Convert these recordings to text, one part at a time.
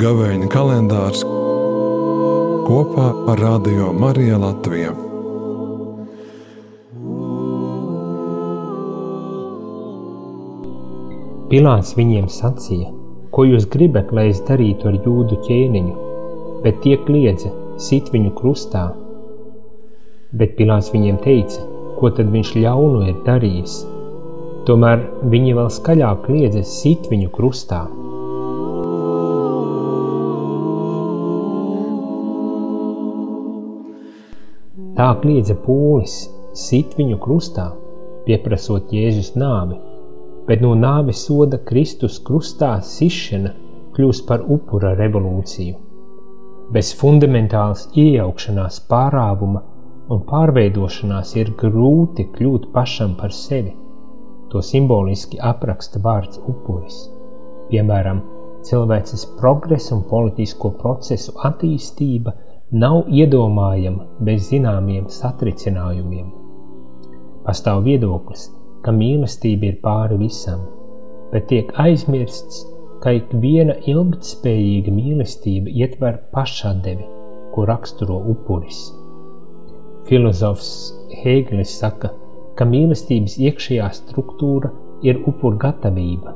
Gavēņa kalendārs kopā ar Radio Mariju Latviju. Pilārs viņiem sacīja, ko jūs gribat, lai es darītu ar jūdu ķēniņu, bet tie kliedza, sit viņu krustā. Bet Pilārs viņiem teica, ko tad viņš ļaunu ir darījis. Tomēr viņi vēl skaļāk kliedza, sit viņu krustā. Tā kliedza pūlis, sit viņu krustā, pieprasot Jēzus nāvi, bet no nāves soda Kristus krustā sišana kļūst par upura revolūciju. Bez fundamentālas iejaukšanās pārāvuma un pārveidošanās ir grūti kļūt pašam par sevi. To simboliski apraksta vārds upuris. Piemēram, cilvēces progresa un politisko procesu attīstība – nav iedomājama bez zināmiem satricinājumiem. Pastāv viedoklis, ka mīlestība ir pāri visam, bet tiek aizmirsts, ka ik viena ilgtspējīga mīlestība ietver pašatdevi, ko raksturo upuris. Filozofs Hēgelis saka, ka mīlestības iekšējā struktūra ir upur gatavība,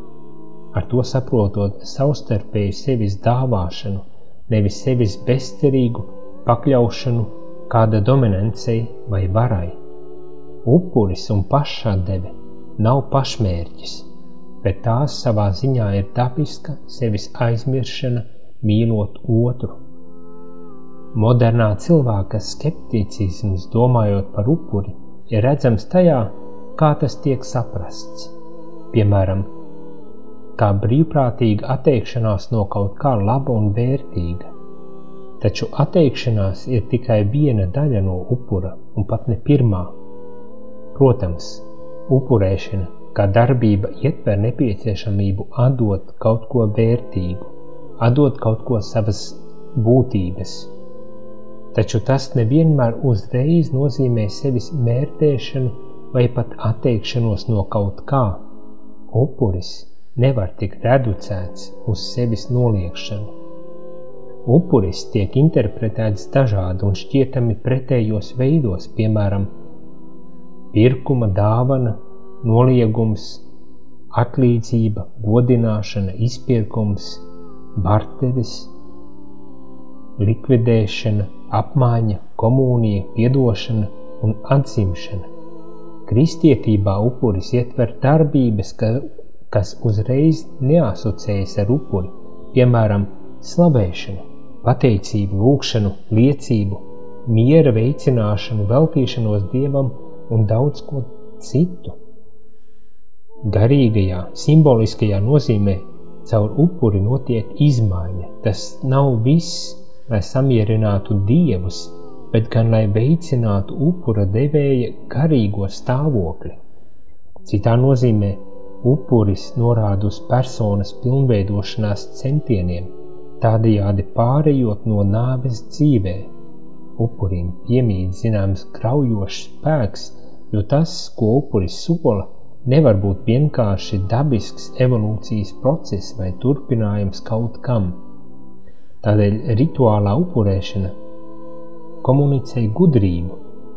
ar to saprotot savstarpēju sevis dāvāšanu, nevis sevis bezcerīgu pakļaušanu kāda dominancei vai varai. Upuris un pašatdeve nav pašmērķis, bet tās savā ziņā ir dabiska sevis aizmiršana, mīlot otru. Modernā cilvēka skepticisms, domājot par upuri, ir redzams tajā, kā tas tiek saprasts. Piemēram, kā brīvprātīga atteikšanās no kaut kā laba un vērtīga, Taču atteikšanās ir tikai viena daļa no upura un pat ne pirmā. Protams, upurēšana kā darbība ietver nepieciešamību atdot kaut ko vērtīgu, atdot kaut ko savas būtības. Taču tas nevienmēr uzreiz nozīmē sevis mērtēšanu vai pat atteikšanos no kaut kā. Upuris nevar tikt reducēts uz sevis noliekšanu. Upuris tiek interpretēts dažādi un šķietami pretējos veidos, piemēram, pirkuma, dāvana, noliegums, atlīdzība, godināšana, izpirkums, barteris, likvidēšana, apmaiņa, komunija, piedošana un atzimšana. Kristietībā upuris ietver darbības, ka, kas uzreiz neasociējas ar upuri, piemēram, slavēšanu, pateicību, lūgšanu, liecību, miera veicināšanu, veltīšanos dievam un daudz ko citu. Garīgajā, simboliskajā nozīmē caur upuri notiek izmaiņa. Tas nav viss, lai samierinātu dievus, bet gan lai veicinātu upura devēja garīgo stāvokli. Citā nozīmē upuris norāda uz personas pilnveidošanās centieniem – tādējādi pārējot no nāves dzīvē. Upurim piemīt zināms graujošs spēks, jo tas, ko upuris sola, nevar būt vienkārši dabisks evolūcijas process vai turpinājums kaut kam. Tādēļ rituālā upurēšana komunicē gudrību,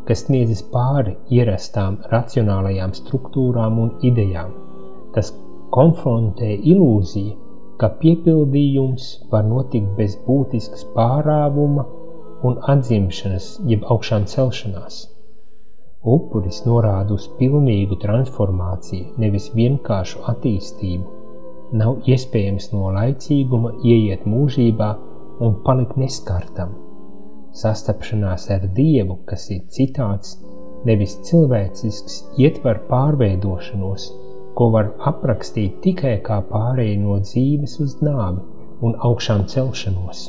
kas sniedzas pāri ierastām racionālajām struktūrām un idejām. Tas konfrontē ilūziju, ka piepildījums var notikt bez būtiskas pārāvuma un atzimšanas, jeb augšām celšanās. Upuris norāda uz pilnīgu transformāciju, nevis vienkāršu attīstību. Nav iespējams no laicīguma ieiet mūžībā un palikt neskartam. Sastapšanās ar Dievu, kas ir citāds, nevis cilvēcisks, ietver pārveidošanos, ko var aprakstīt tikai kā pārēju no dzīves uz nāvi un augšām celšanos.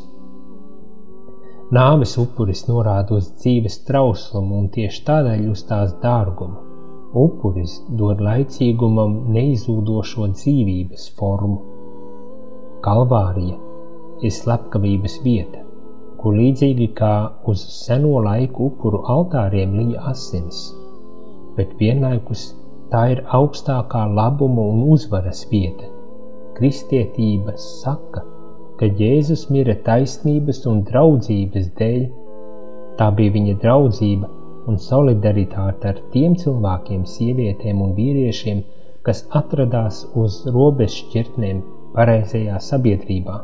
Nāves upuris norāda uz dzīves trauslumu un tieši tādēļ uz tās dārgumu. Upuris dod laicīgumam neizūdošo dzīvības formu. Kalvārija ir slepkavības vieta, kur līdzīgi kā uz seno laiku upuru altāriem līja asins, bet vienlaikus Tā ir augstākā labuma un uzvaras vieta. Kristietība saka, ka Jēzus mira taisnības un draudzības dēļ. Tā bija viņa draudzība un solidaritāte ar tiem cilvēkiem, sievietēm un vīriešiem, kas atradās uz robežšķirtnēm pareizajā sabiedrībā,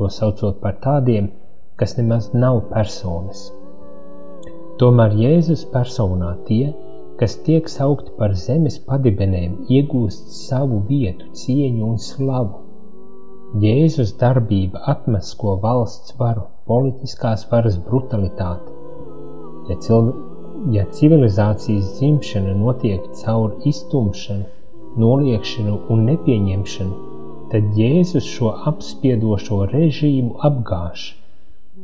to saucot par tādiem, kas nemaz nav personas. Tomēr Jēzus personā tie, kas tiek saukti par zemes padibenēm, iegūst savu vietu, cieņu un slavu. Jēzus darbība atmasko valsts varu, politiskās varas brutalitāti. Ja, cilv... ja civilizācijas dzimšana notiek caur iztumšanu, noliekšanu un nepieņemšanu, tad Jēzus šo apspiedošo režīmu apgāž.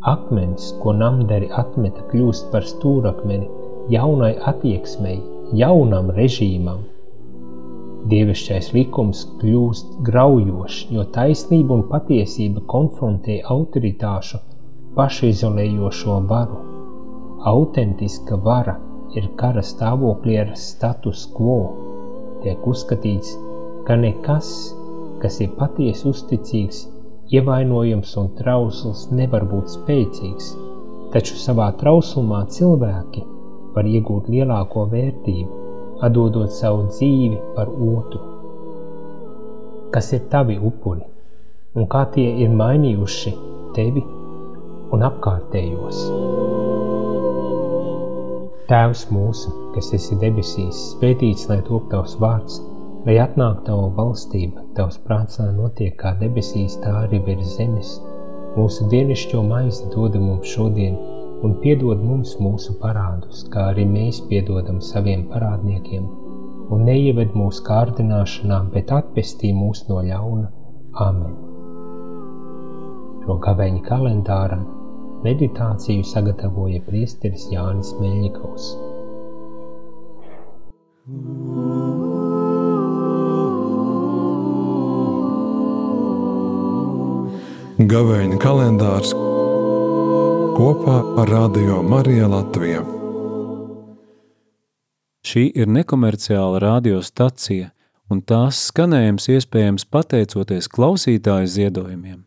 Akmens, ko namdari atmeta, kļūst par stūrakmeni, jaunai attieksmei, jaunam režīmam. Dievišķais likums kļūst graujošs, jo taisnība un patiesība konfrontē autoritāšu pašizolējošo varu. Autentiska vara ir kara stāvoklī ar status quo. Tiek uzskatīts, ka nekas, kas ir patiesi uzticīgs, ievainojams un trausls, nevar būt spēcīgs, taču savā trauslumā cilvēki – var iegūt lielāko vērtību, atdodot savu dzīvi par otru. Kas ir tavi upuri un kā tie ir mainījuši tevi un apkārtējos? Tēvs mūsu, kas esi debesīs, svētīts lai top tavs vārds, lai atnāk tava valstība, tavs prāts lai notiek kā debesīs, tā arī virs zemes. Mūsu dienišķo maizi dod mums šodien, un piedod mums mūsu parādus, kā arī mēs piedodam saviem parādniekiem, un neieved mūsu kārdināšanā, bet atpestī mūs no ļauna. Amen. Šo gaveņa kalendāram meditāciju sagatavoja priesteris Jānis Meļņikovs. Gavēņa kalendārs kopā ar Radio Mariju Latviju. Šī ir nekomerciāla radiostacija, un tās skanējums iespējams pateicoties klausītāju ziedojumiem.